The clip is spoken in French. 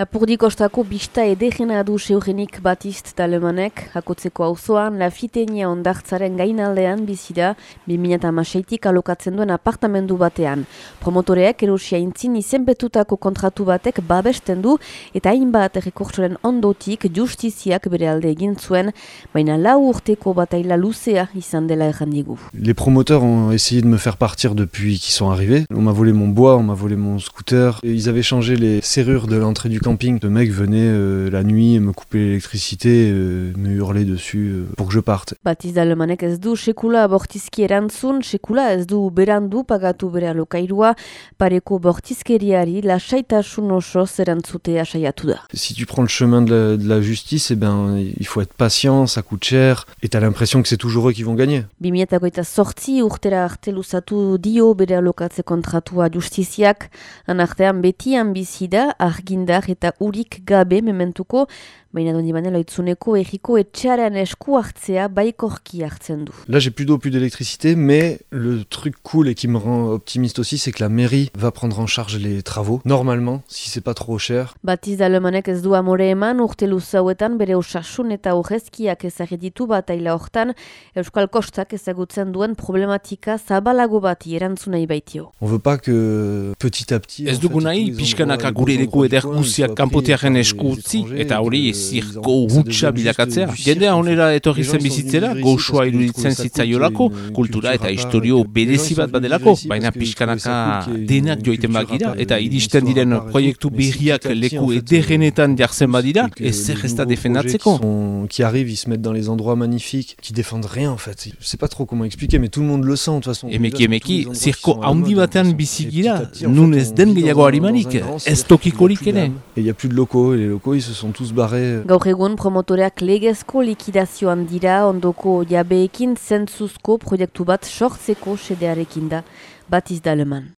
Lapurdi kostako bista edegena du seugenik batizt talemanek, hakotzeko auzoan, lafitenia ondartzaren gainaldean bizida, 2006-tik alokatzen duen apartamendu batean. Promotoreak erosia intzin izenbetutako kontratu batek babesten du, eta hainbat errekortsoren ondotik justiziak bere alde egin zuen, baina lau urteko bataila luzea izan dela errandigu. Les promoteurs ont essayé de me faire partir depuis qu'ils sont arrivés. On m'a volé mon bois, on m'a volé mon scooter. Ils avaient changé les serrures de l'entrée du camping. Le mec venait euh, la nuit me couper l'électricité, euh, me hurler dessus euh, pour que je parte. Batiz alemanek ez du sekula bortizki erantzun, sekula ez du berandu pagatu bere alokairua, pareko bortizkeriari lasaitasun osoz erantzutea saiatu da. Si tu prends le chemin de la, de la justice, eh ben, il faut être patient, ça coûte cher, et t'as l'impression que c'est toujours eux qui vont gagner. 2008 sortzi urtera arte luzatu dio bere alokatze kontratua justiziak, anartean betian bizida, argindar eta urik gabe mementuko, baina dondi banela itzuneko erriko etxearen esku hartzea baikorki hartzen du. Là, j'ai plus d'eau, plus d'électricité, mais le truc cool et qui me rend optimiste aussi, c'est que la mairie va prendre en charge les travaux. Normalement, si c'est pas trop cher. Batiz alemanek ez du amore eman urte luzauetan bere osasun eta urrezkiak ezagetitu bat aila hortan, Euskal Kostak ezagutzen duen problematika zabalago bati erantzunai baitio. On veut pas que petit à petit. Ez dugu nahi, pixkanaka gure leku kanpotearen esku utzi, eta hori zirko hutsa bilakatzea. Jendea etorri zen bizitzera, iruditzen zitzaiolako, kultura eta historio berezi bat badelako, baina pixkanaka denak joiten eta iristen diren proiektu berriak leku ederrenetan jartzen badira, ez da defendatzeko. Qui, arrivent, ils se mettent dans les endroits magnifiques, qui défendent rien en fait. Je sais pas trop comment expliquer, mais tout le monde le sent de toute façon. Emeki emeki, zirko handi batean bizi gira, nun ez den gehiago harimanik, ez tokikorik ere. Et il y a plus de locaux, et les locaux ils se sont tous barrés. Gaur egun promotoreak legezko likidazioan dira ondoko jabeekin zentzuzko proiektu bat sortzeko sedearekin da batiz da aleman.